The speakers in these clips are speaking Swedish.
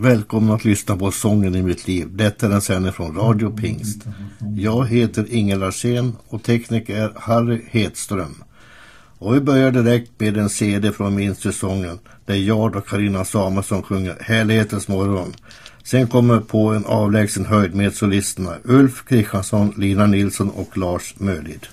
Välkomna att lyssna på Sången i mitt liv. Detta är en sändning från Radio Pingst. Jag heter Inge Larsén och tekniker är Harry Hedström. Och vi börjar direkt med en CD från min säsongen där jag och Karina Samuelsson sjunger Härlighetens morgon. Sen kommer på en avlägsen höjd med solisterna Ulf Kristiansson, Lina Nilsson och Lars Mölid.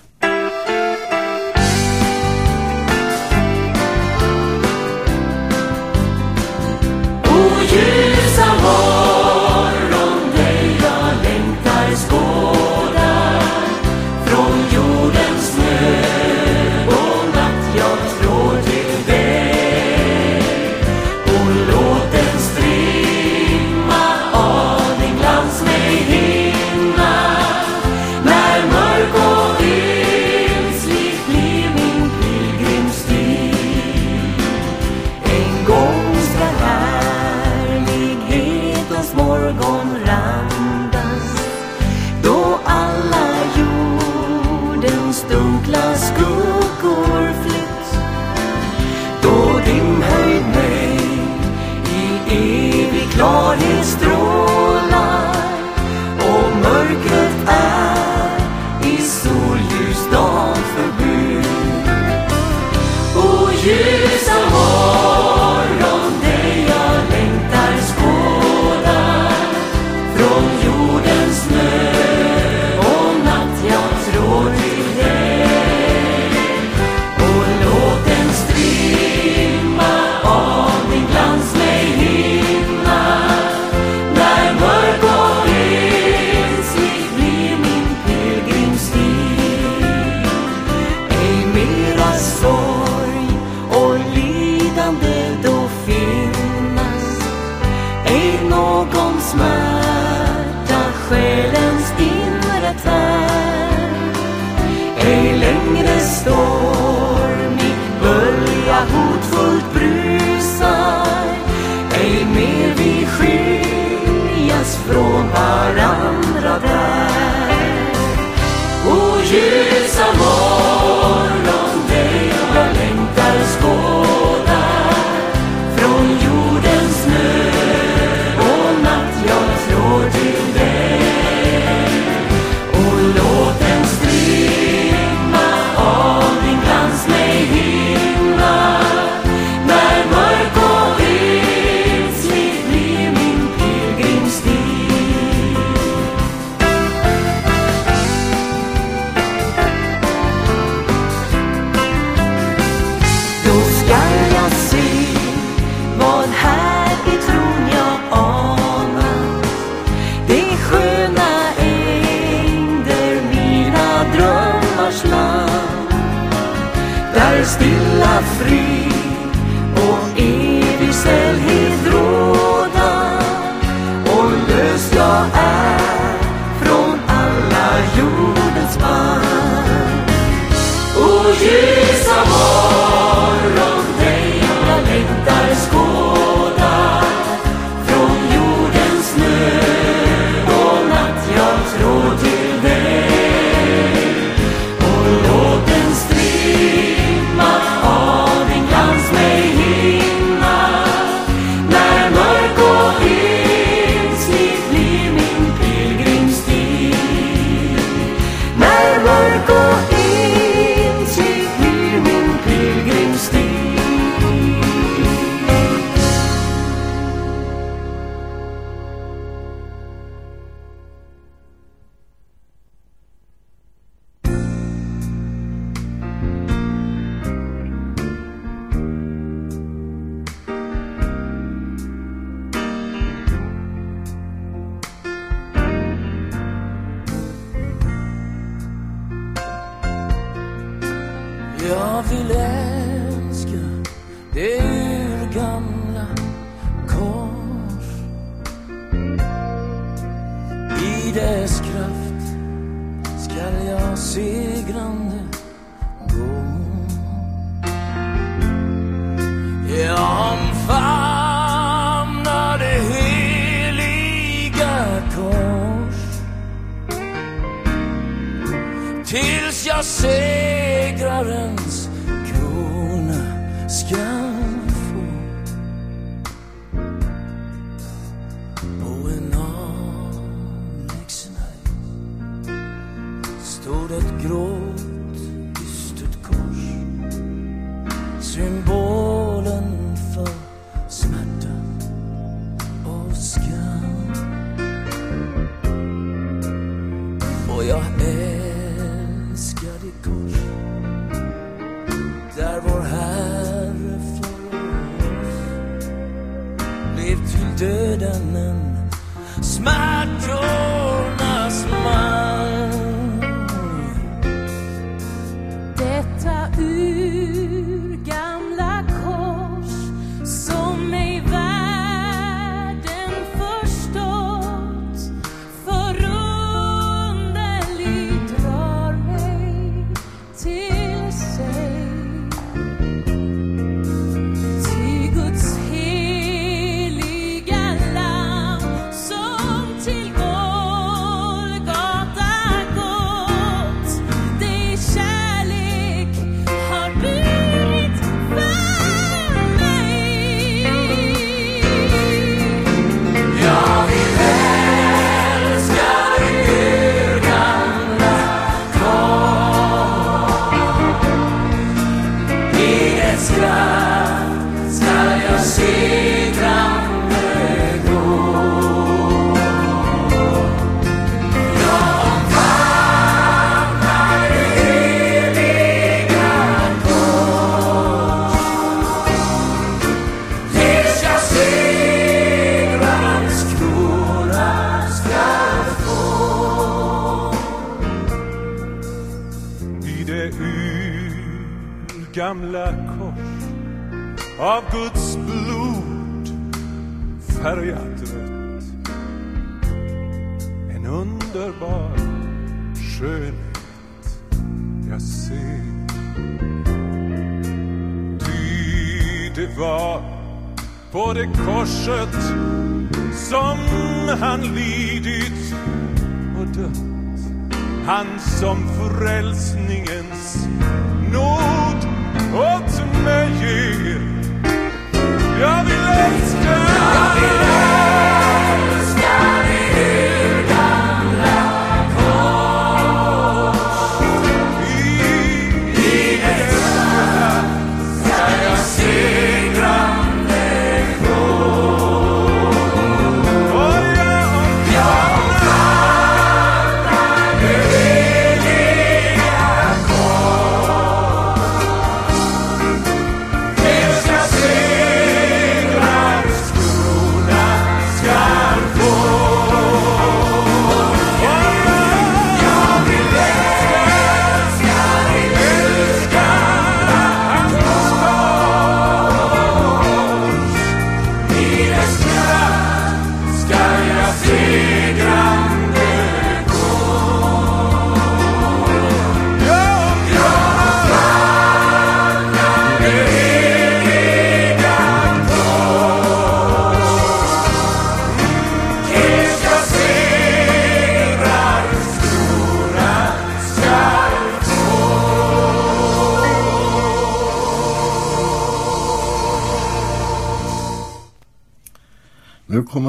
justiça, amor.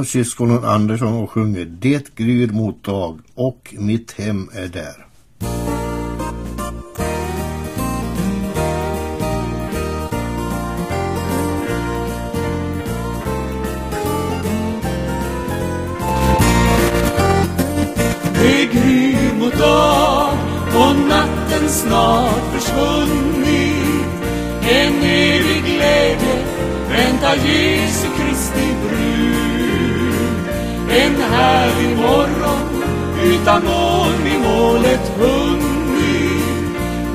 Kommer syskonen Andersson och sjunger Det gryr mot dag och mitt hem är där. Det gryr mot dag och natten snart försvunnit. En evig glädje väntar Jesu Kristi brud. En härlig morgon utan moln i målet hunnit.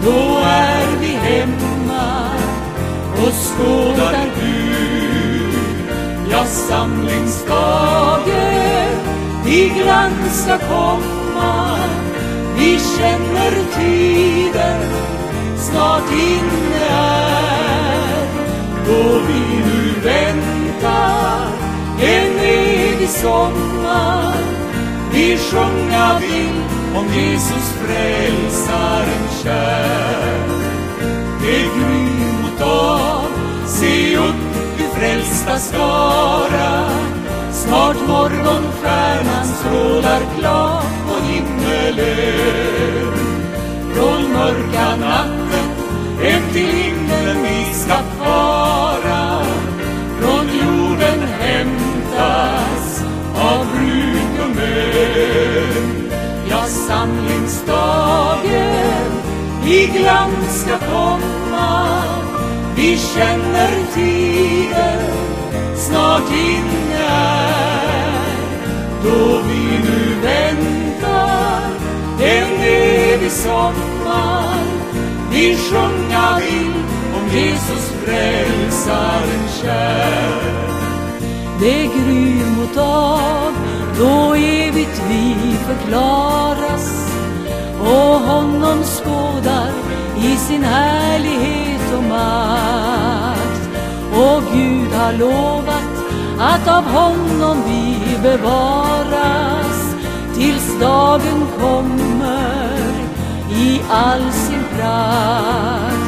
Då är vi hemma och skådar Gud. Ja, samlingsdagen i glans ska komma. Vi känner tiden snart inne är. Då vi nu väntar sommar. Vi sjunga vill om Jesus frälsaren kär. Det gryr mot dag, se upp du frälsta skara. Snart morgonstjärnan strålar klar på himmelen Från mörka natt samlingsdagen i glans ska komma. Vi känner tiden. Snart inne är. Då vi nu väntar en evig sommar. Vi sjunga vill om Jesus frälsaren kär. Det gryr mot dag. Då evigt vi förklaras och honom skådar i sin härlighet och makt. Och Gud har lovat att av honom vi bevaras tills dagen kommer i all sin prakt.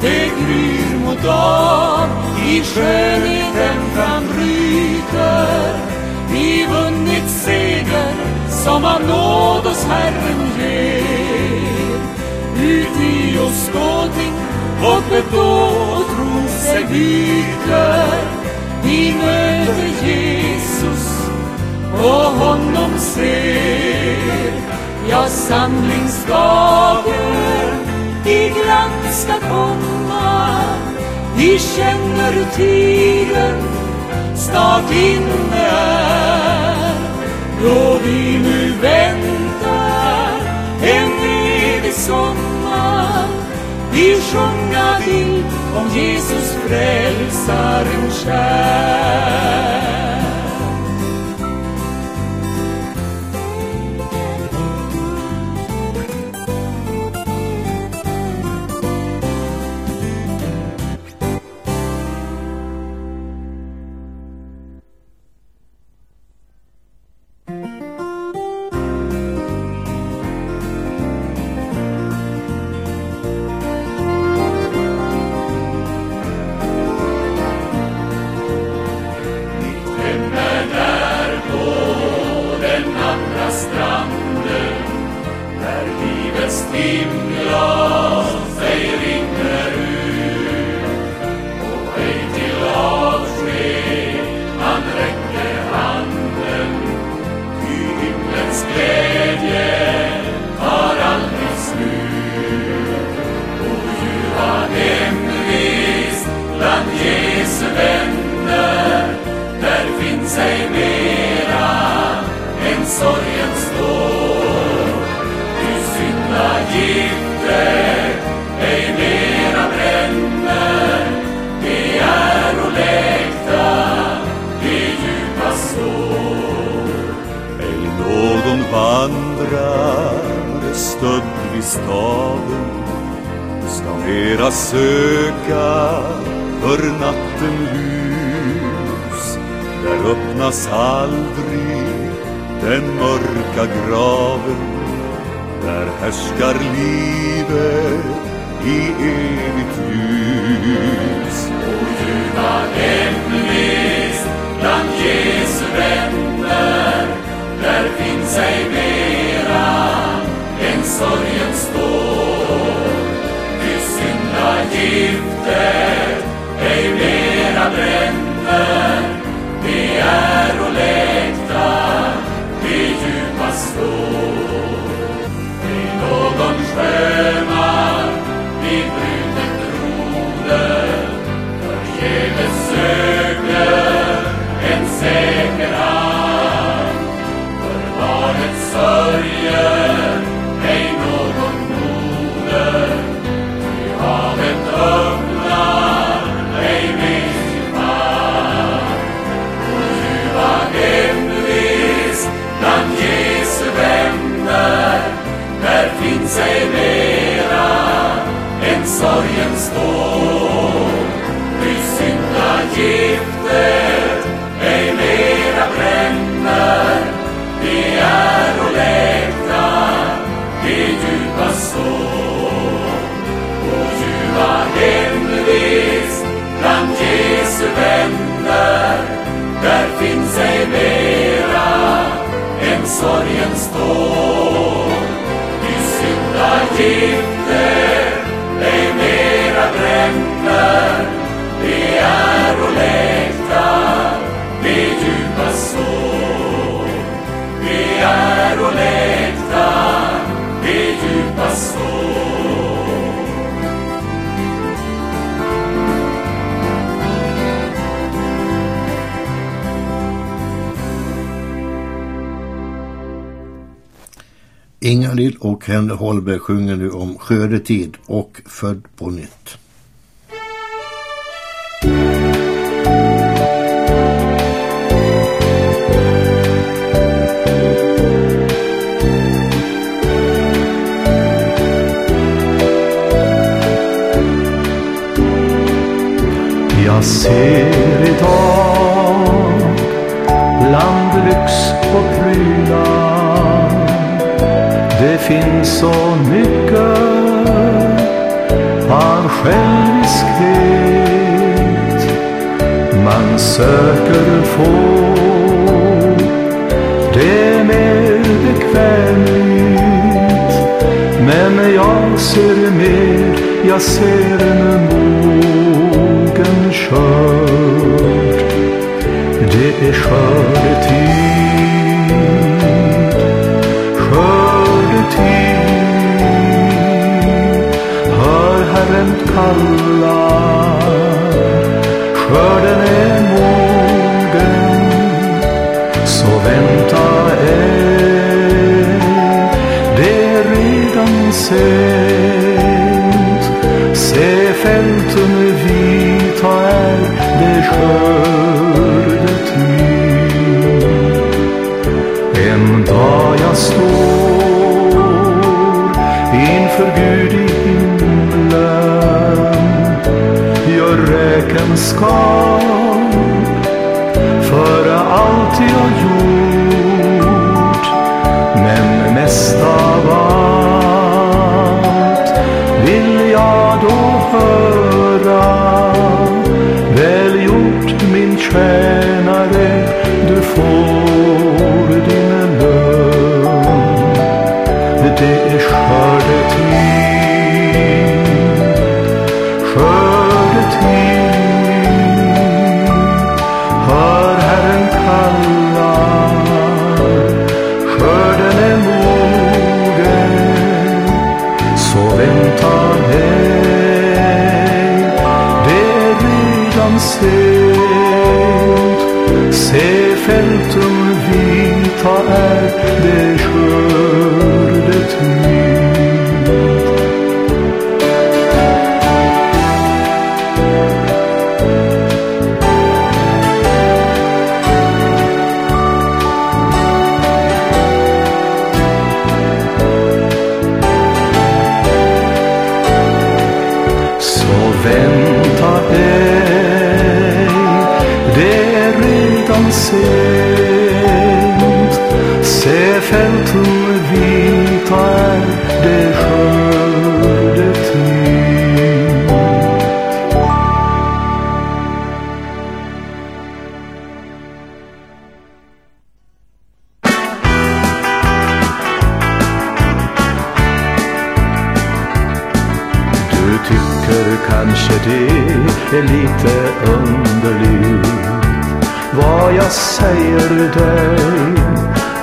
Det gryr mot dag, i skönheten frambryter. Vi vunnit som av nåd oss Herren ger. Ut i då och bedå tron sig byter. Vi möter Jesus och honom ser. Ja, samlingsdagen i glans ska komma Vi känner tiden snart inne är Då vi nu väntar en evig sommar. Vi sjunga vill om Jesus frälsaren kär. Gifte ej mera bränner. Vi är och läkta i djupa sår. Ej någon vandrare stödd vid staden ska mera söka för natten ljus. Där öppnas aldrig den mörka graven där härskar livet i evigt ljus. Och ljuva hemvist bland Jesu vänner där finns ej mera än sorgens dår. Ty syndagiftet ej mera bränner. Det är och läkta någon sorgens dån. Ty syndagiftet ej mera bränner, de är och läkta, de djupa sår. Och ljuva hemvist bland Jesu vänner, där finns ej mera än sorgens dån. Ty syndagiftet Ingalill och Henry Holberg sjunger nu om skördetid och Född på nytt. Jag ser idag bland finns så mycket av själviskhet Man söker få det mer bekvämt. Men jag ser mer, jag ser en mogen skörd Det är skördetid, Herren kallar, skörden är mogen Så vänta ej, det är redan sent. Se fälten vita är det skördetid kom för allt jag gjort Men mest av allt vill jag då höra Väl gjort min tjänare, du får är lite underligt Vad jag säger dig,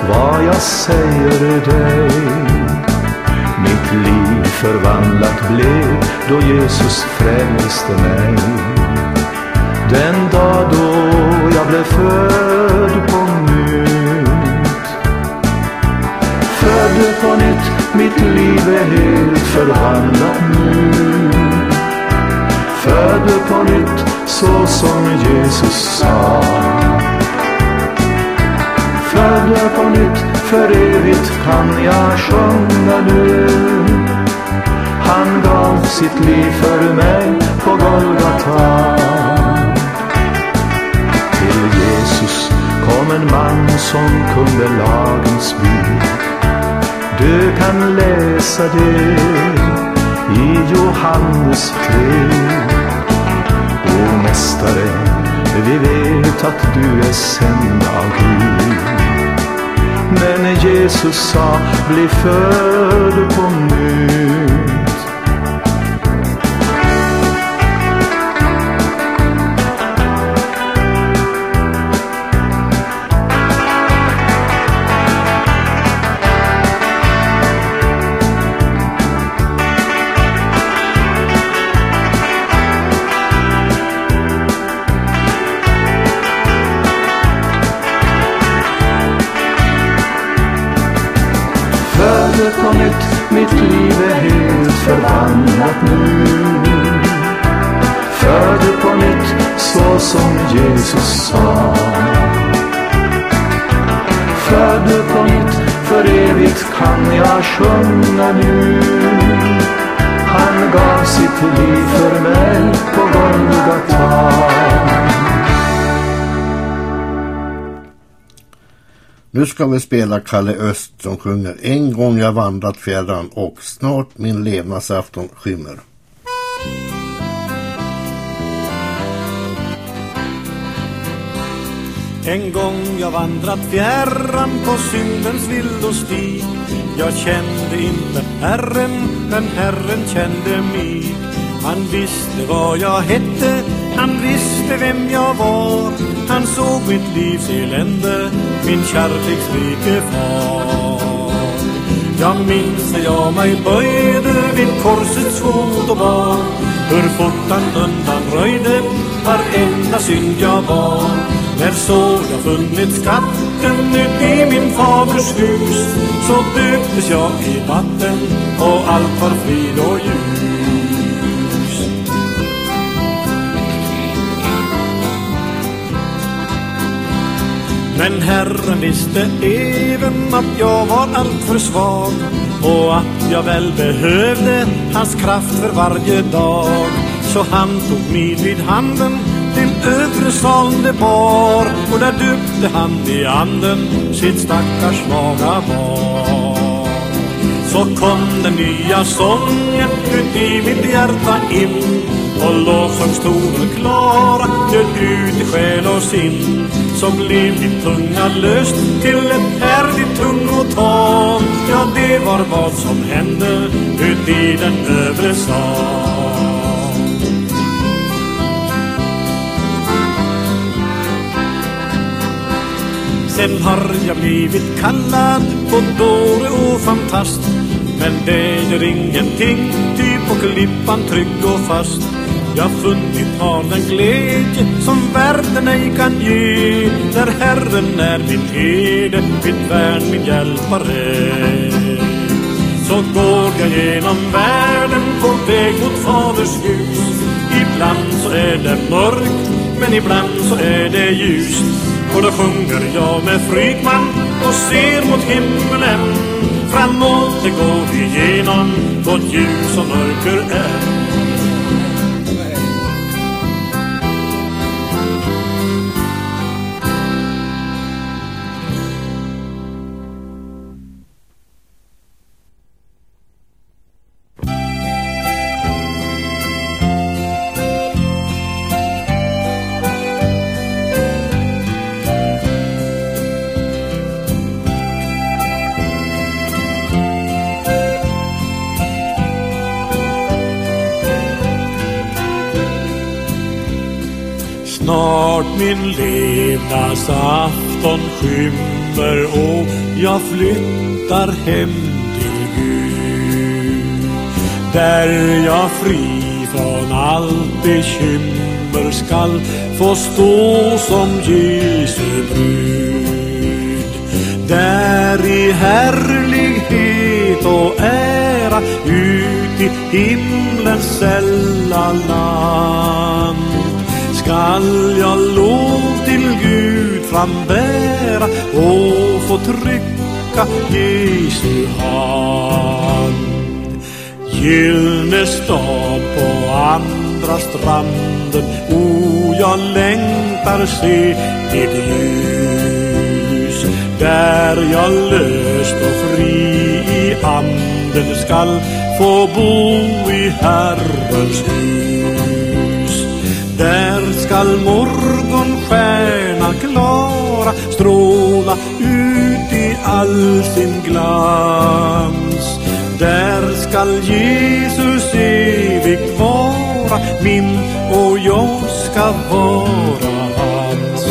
vad jag säger dig. Mitt liv förvandlat blev då Jesus frälste mig. Den dag då jag blev född på nytt. Född på nytt, mitt liv är helt förvandlat nu föder på nytt, så som Jesus sa. Föder på nytt, för evigt kan jag sjunga nu. Han gav sitt liv för mig på Golgata. Till Jesus kom en man som kunde lagens bud. Du kan läsa det i Johannes 3. Mästare, vi vet att du är sänd av Gud. Men Jesus sa, bli född på nytt. Född på nytt, mitt liv är helt förvandlat nu. Född på nytt, så som Jesus sa. Född på nytt, för evigt kan jag sjunga nu. Han gav sitt liv för mig på Golgata. Nu ska vi spela Kalle Öst som sjunger En gång jag vandrat fjärran och snart min levnadsafton skymmer. En gång jag vandrat fjärran på syndens vildostig Jag kände inte Herren, men Herren kände mig Han visste vad jag hette, han visste vem jag var. Han såg mitt livs elände, min kärleksrike far. Jag minns när jag mig böjde vid korsets fot och bar, Hur fort han undanröjde varenda synd jag bar. När så jag funnit skatten ut i min faders hus Så döptes jag i vatten och allt var frid och ljus. Men Herren visste även att jag var alltför svag och att jag väl behövde hans kraft för varje dag. Så han tog mig vid handen till övre salen det bar och där döpte han i anden sitt stackars svaga barn. Så kom den nya sången ut i mitt hjärta in och lovsångstoner klara Död ut i själ och sinn Så blev min tunga löst till ett härligt tungotal Ja, det var vad som hände ut i den övre sal. Sen har jag blivit kallad på dåre och fantast Men det gör ingenting, ty på klippan trygg och fast jag funnit har den glädje som världen ej kan ge. Där Herren är min herde, mitt värn, min hjälpare. Så går jag genom världen på väg mot Faders ljus. Ibland så är det mörkt, men ibland så är det ljust. Och då sjunger jag med Frykman och ser mot himmelen Framåt det går vi igenom, vårt ljus och mörker är min levnadsafton skymmer och jag flyttar hem till Gud. Där jag fri från allt bekymmer skall få stå som Jesu brud. Där i härlighet och ära ut i himlens sälla land skall jag lov till Gud frambära och få trycka Jesu hand. Gyllne stad på andra stranden, o, jag längtar se ditt ljus. Där jag löst och fri i anden skall få bo i Herrens hus. Där skall morgonstjärna klara stråla ut i all sin glans. Där skall Jesus evigt vara min och jag ska vara hans.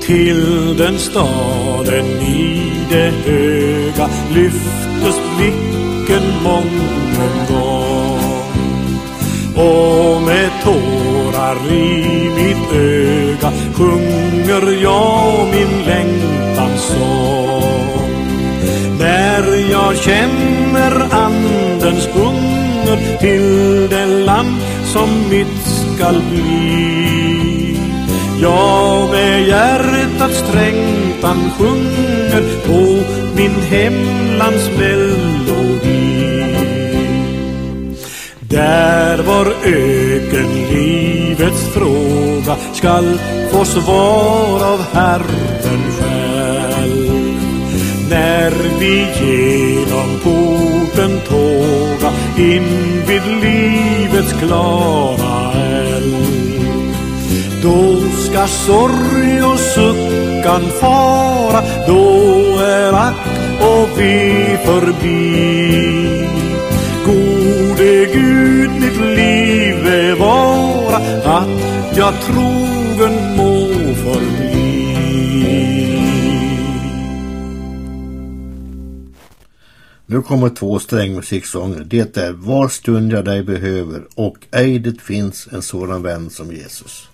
Till den staden i det höga lyftes blicken mången gång och med tårar i mitt öga sjunger jag min längtans sång. När känner andens hunger till det land som mitt skall bli. Jag med hjärtats trängtan sjunger på min hemlands melodi. Där var öken livets fråga skall få svar av Herren själv. När vi genom porten tåga in vid livets klara eld. Då ska sorg och suckan fara, då är ack och ve förbi. Gode Gud, mitt liv bevara att jag trogen må förbli. Nu kommer två strängmusiksånger. Det är Var stund jag dig behöver och Ej det finns en sådan vän som Jesus.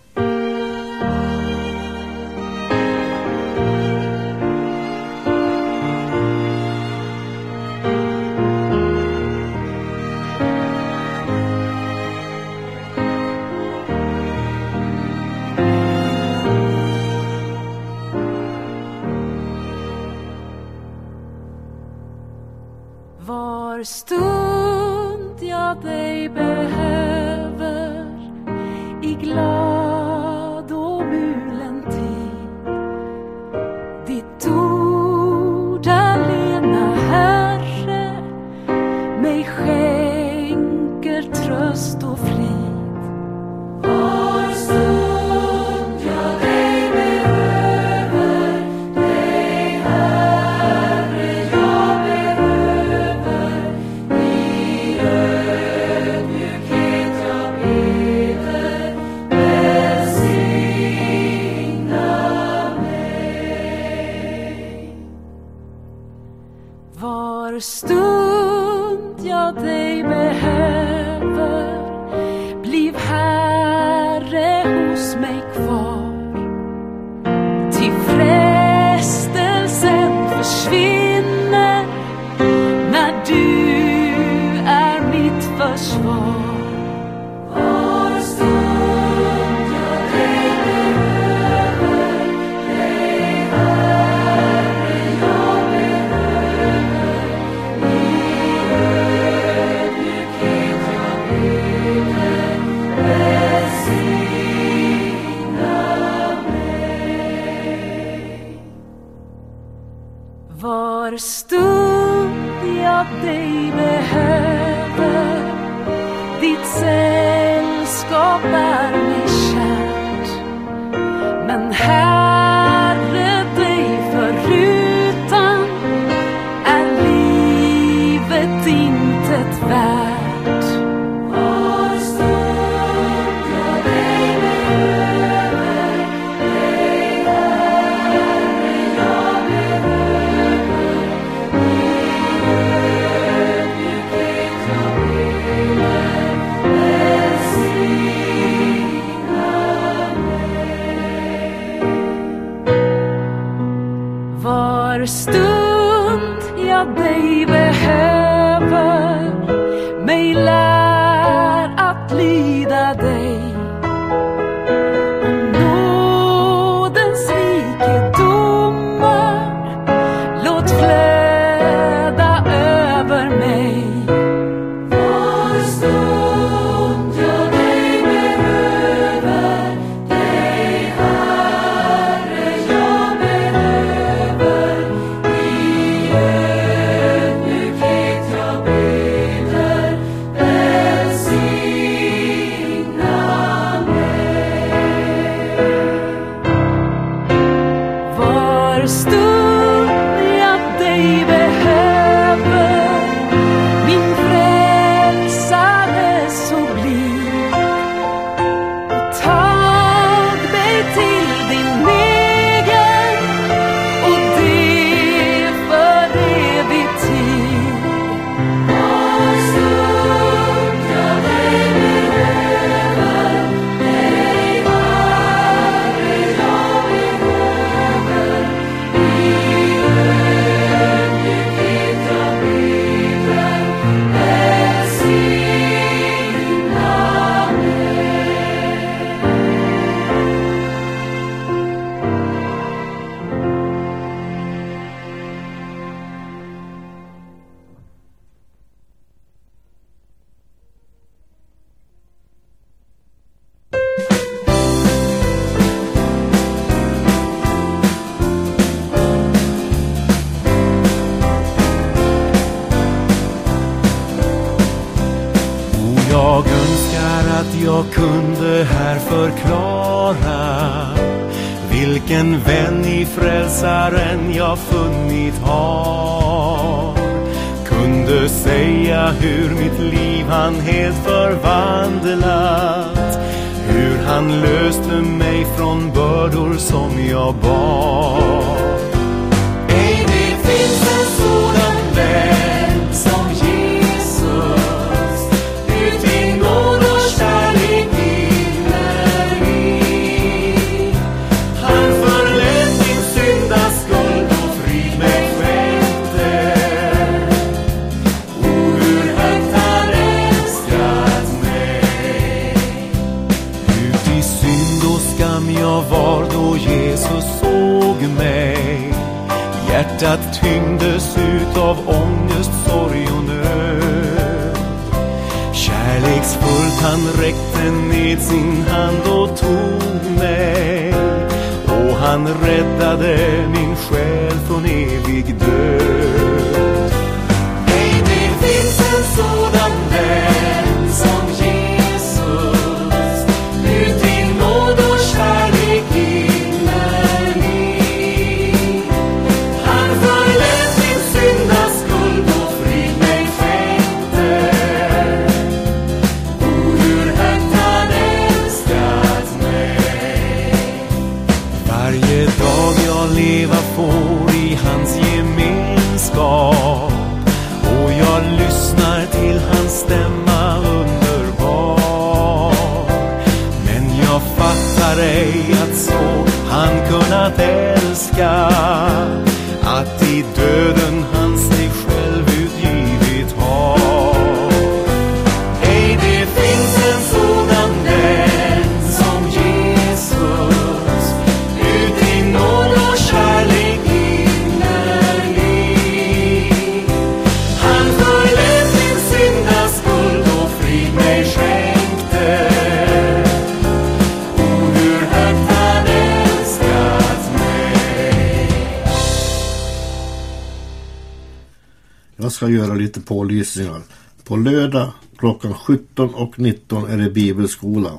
undervisningar. På lördag klockan 17 och 19 är det bibelskola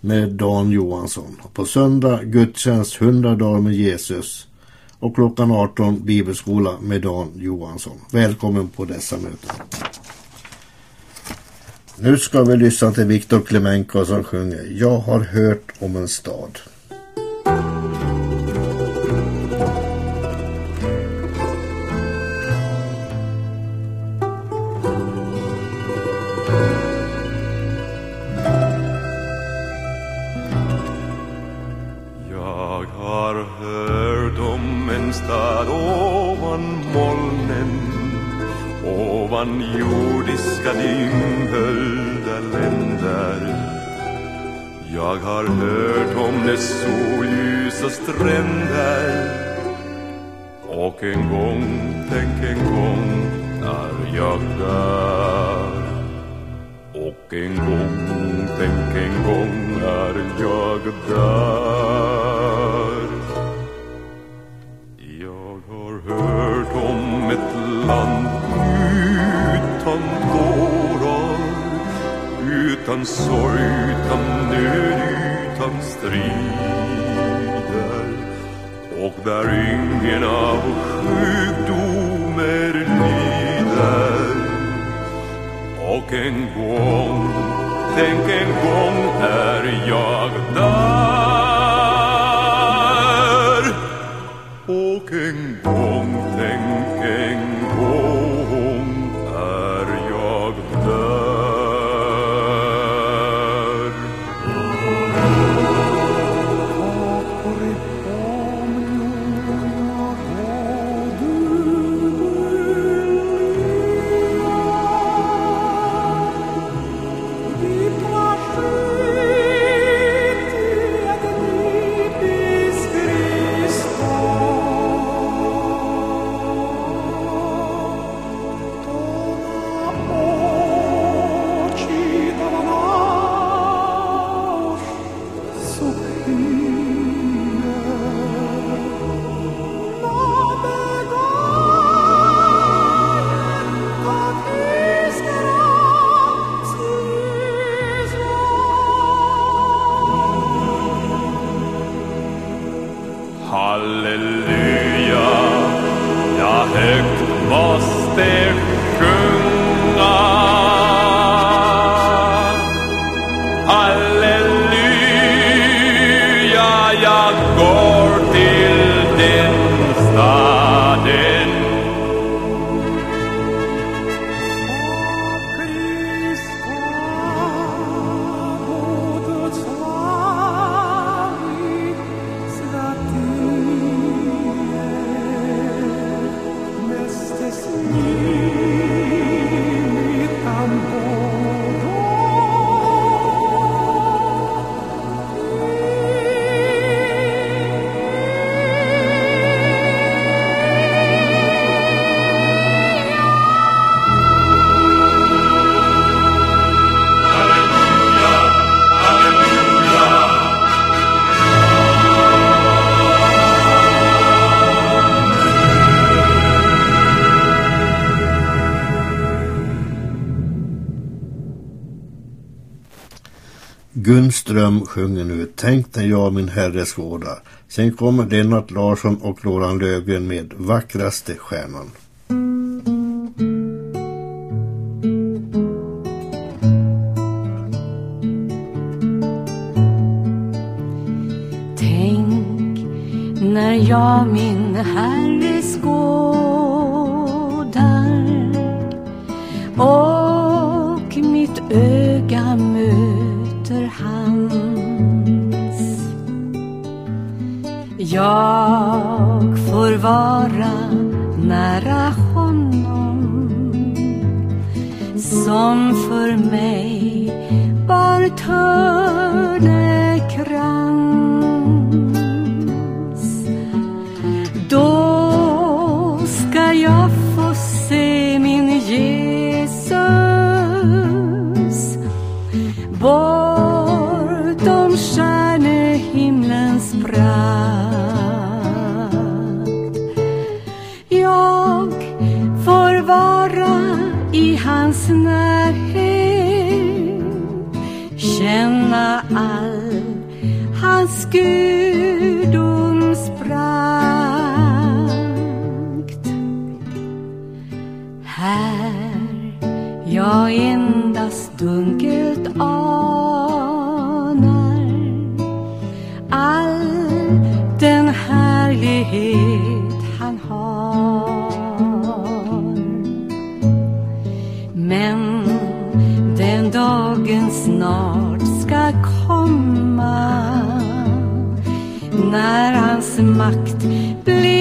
med Dan Johansson. På söndag gudstjänst 100 dagar med Jesus och klockan 18 bibelskola med Dan Johansson. Välkommen på dessa möten. Nu ska vi lyssna till Viktor Klemenko som sjunger Jag har hört om en stad. man jordiska dimhöljda länder Jag har hört om dess solljusa stränder. Och en gång, tänk en gång, är jag där. Och en gång, tänk en gång, är jag där. utan sorg, utan nöd, utan strider och där ingen av sjukdomar lider. Och en gång, tänk en gång är jag där och en gång Gunström sjunger nu Tänk när jag min herre skådar. Sen kommer Lennart Larsson och Loran Lövgren med Vackraste stjärnan. Tänk när jag min Herre skådar och mitt öga möter Jag får vara nära honom som för mig bar törnekrans. Då ska jag få se min Jesus bortom hans närhet känna all hans gudoms prakt. Här jag endast dunkelt när hans makt. Blir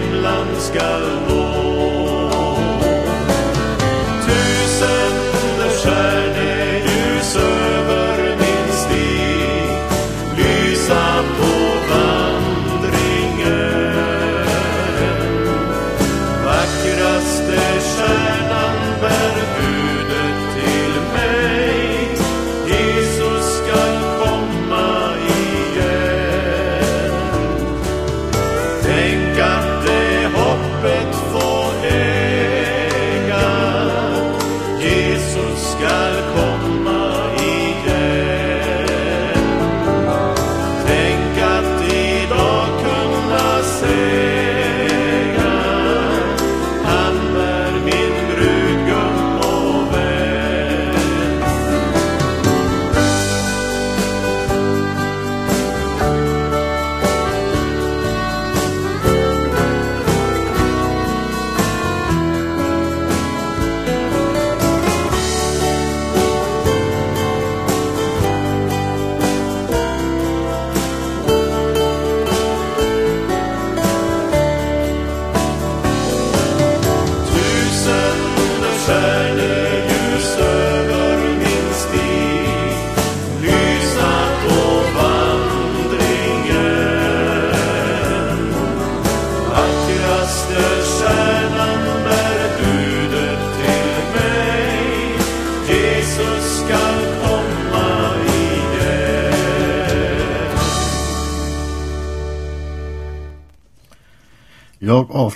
himlen skall nå.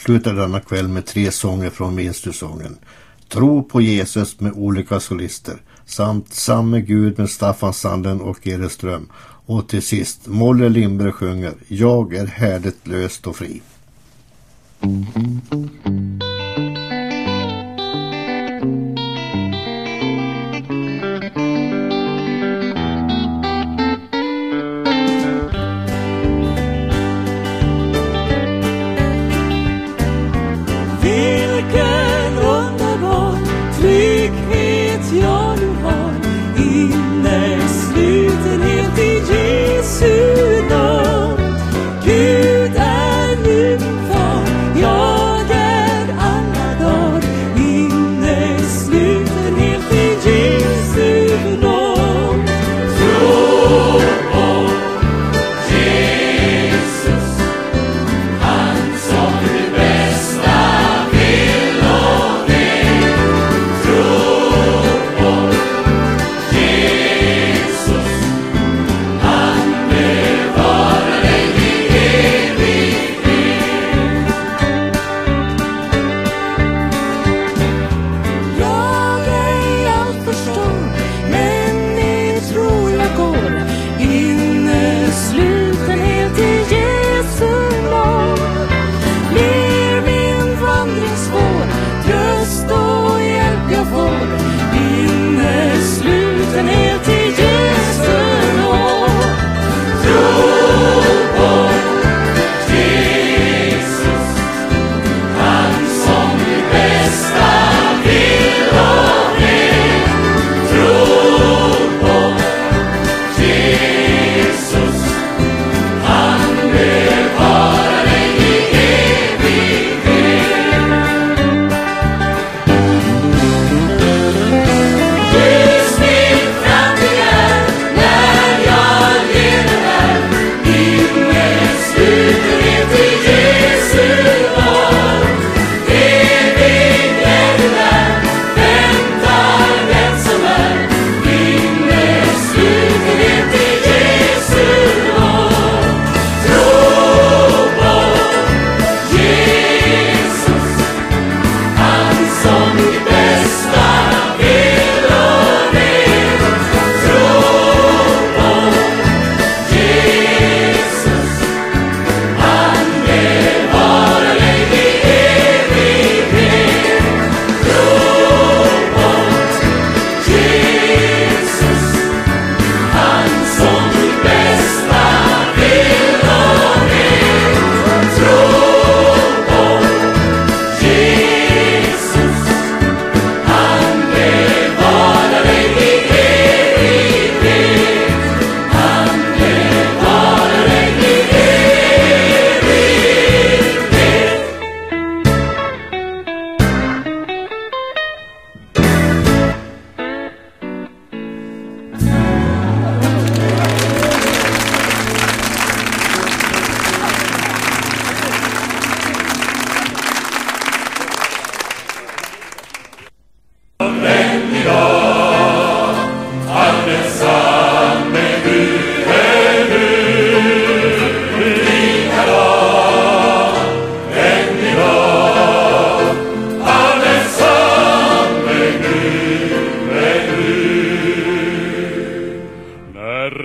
avslutar denna kväll med tre sånger från Vinstussången. Tro på Jesus med olika solister samt Samme Gud med Staffan Sanden och Ere Ström. Och till sist Molle Lindberg sjunger Jag är härligt löst och fri. Mm.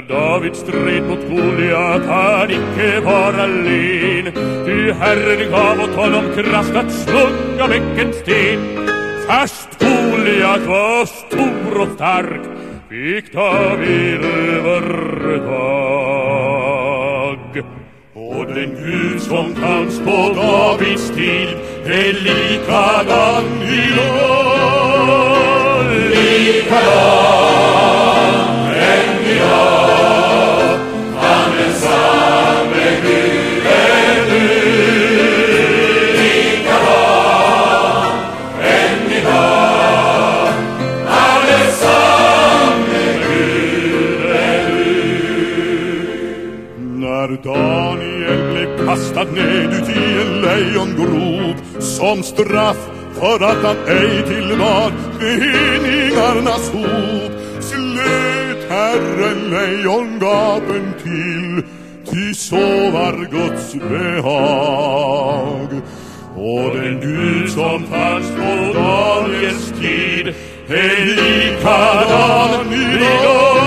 David stred mot Goliat han icke var allen Ty Herren gav åt honom kraft att slunga bäcken sten. Fast Goliat var stor och stark fick David övertag. Och den Gud som fanns på Davids tid är likadan idag. Likadan kastad ned uti en lejongrop som straff för att han ej tillbad meningarnas hop. Slöt Herren lejongapen till ty så var Guds behag. Och den Gud som fanns på Daniels tid är likadan idag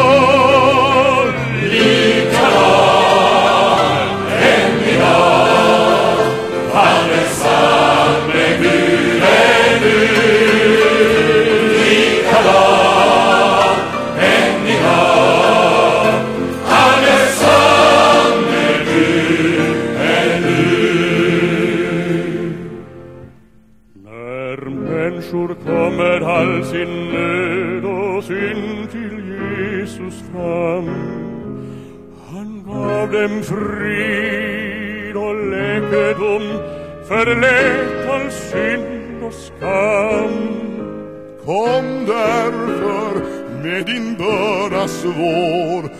dem frid och läkedom förlät all synd och skam. Kom därför med din börda svår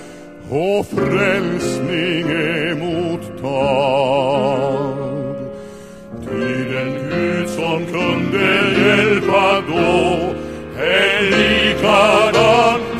och frälsning emottag Ty den Gud som kunde hjälpa då är likadan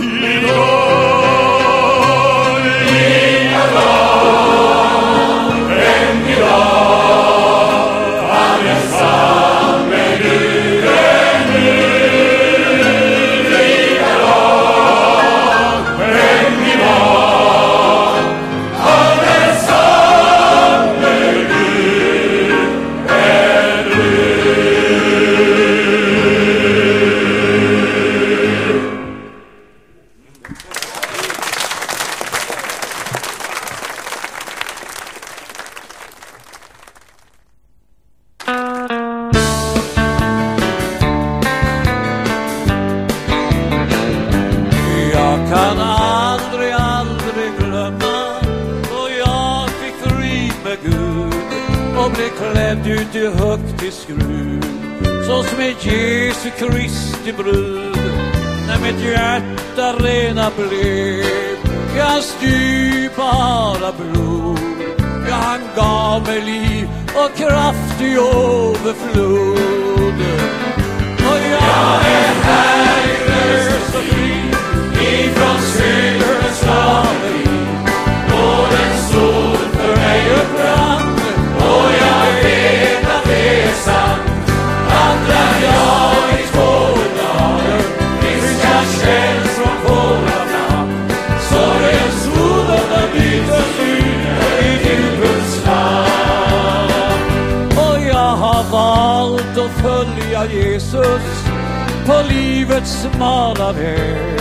på livets smala väg.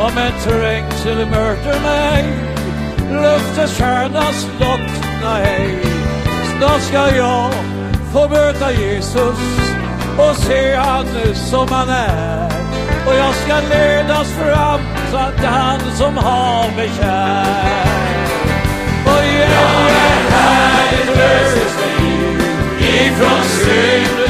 Om en trängsel möter mig, löfteskärna slockna ej. Snart ska jag få möta Jesus och se han som han är. Och jag ska ledas fram till han som har mig kär. Och jag är härligt lösning ifrån syndens.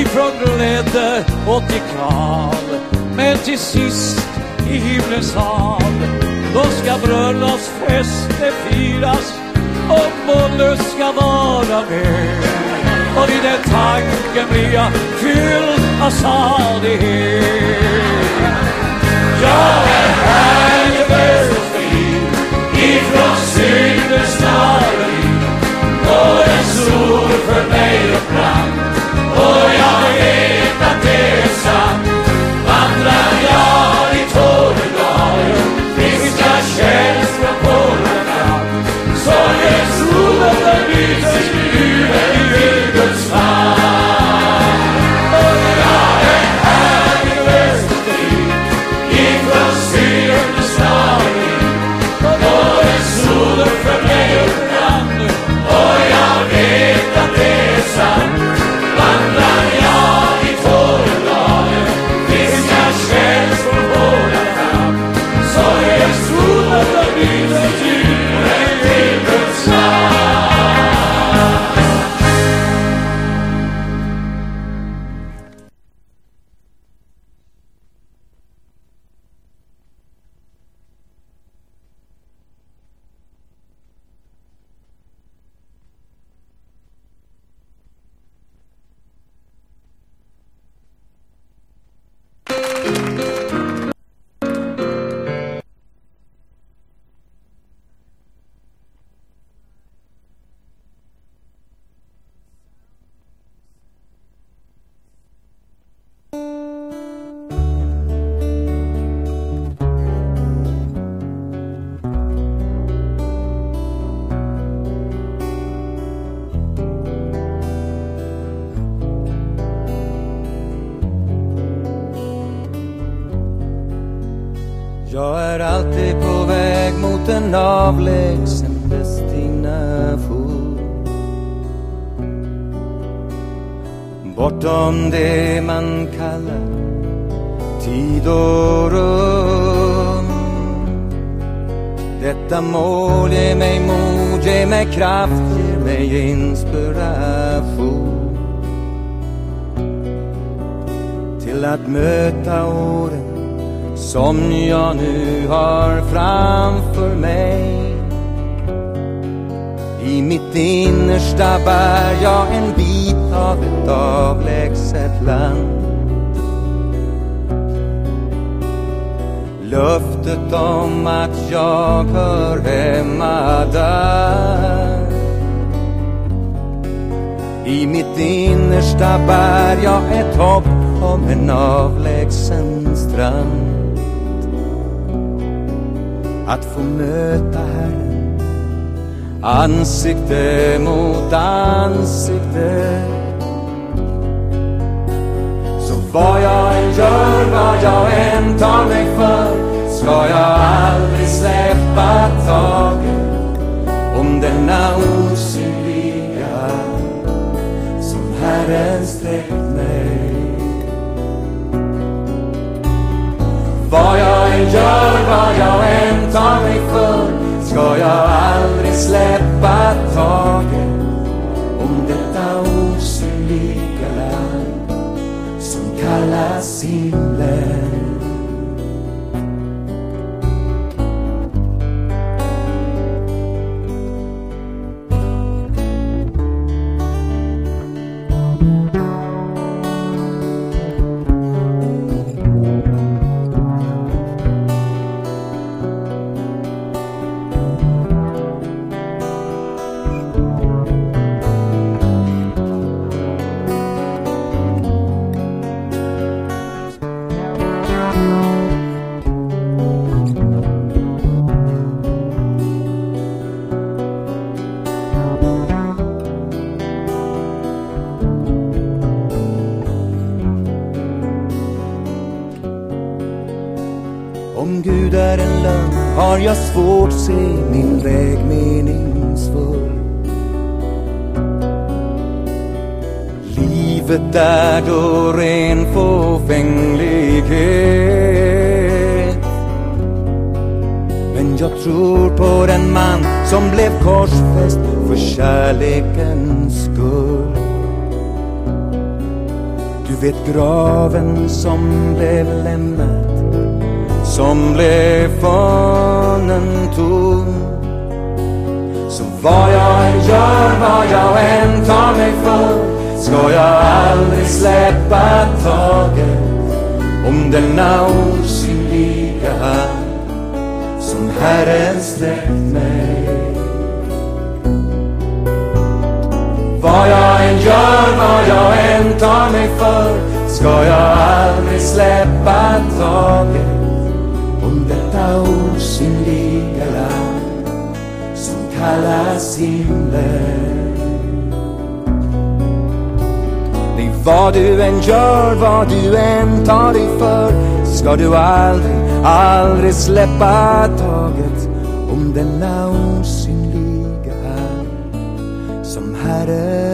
Ifrån glädje och till kval men till sist i himlens hav då ska bröllopsfesten firas och Molle ska vara med. Och i den tanken blir jag fylld av salighet. Jag är härlig ifrån syndens slaveri och en sol för mig upprann och jag vet att det är sant. Som jag nu har framför mig. I mitt innersta bär jag en bit av ett avlägset land. Löftet om att jag hör hemma där. I mitt innersta bär jag ett hopp om en avlägsen strand. Att få möta Herren ansikte mot ansikte. Så vad jag än gör, vad jag än tar mig för ska jag aldrig släppa taget om denna osynliga som Herren sträcker Vad jag än gör, vad jag än tar mig för ska jag aldrig släppa taget om detta osynliga land som kallas himlen. Har jag svårt se min väg meningsfull. Livet är då ren fåfänglighet. Men jag tror på den man som blev korsfäst för kärlekens skull. Du vet graven som blev lämnad som blev funnen tom. Så Vad jag än gör, vad jag än tar mig för ska jag aldrig släppa taget om denna osynliga hand som Herren sträckt mig. Vad jag än gör, vad jag än tar mig för ska jag aldrig släppa taget om detta ord. Kallas himmel. Nej, vad du än gör, vad du än tar dig för ska du aldrig, aldrig släppa taget om denna osynliga hand som Herre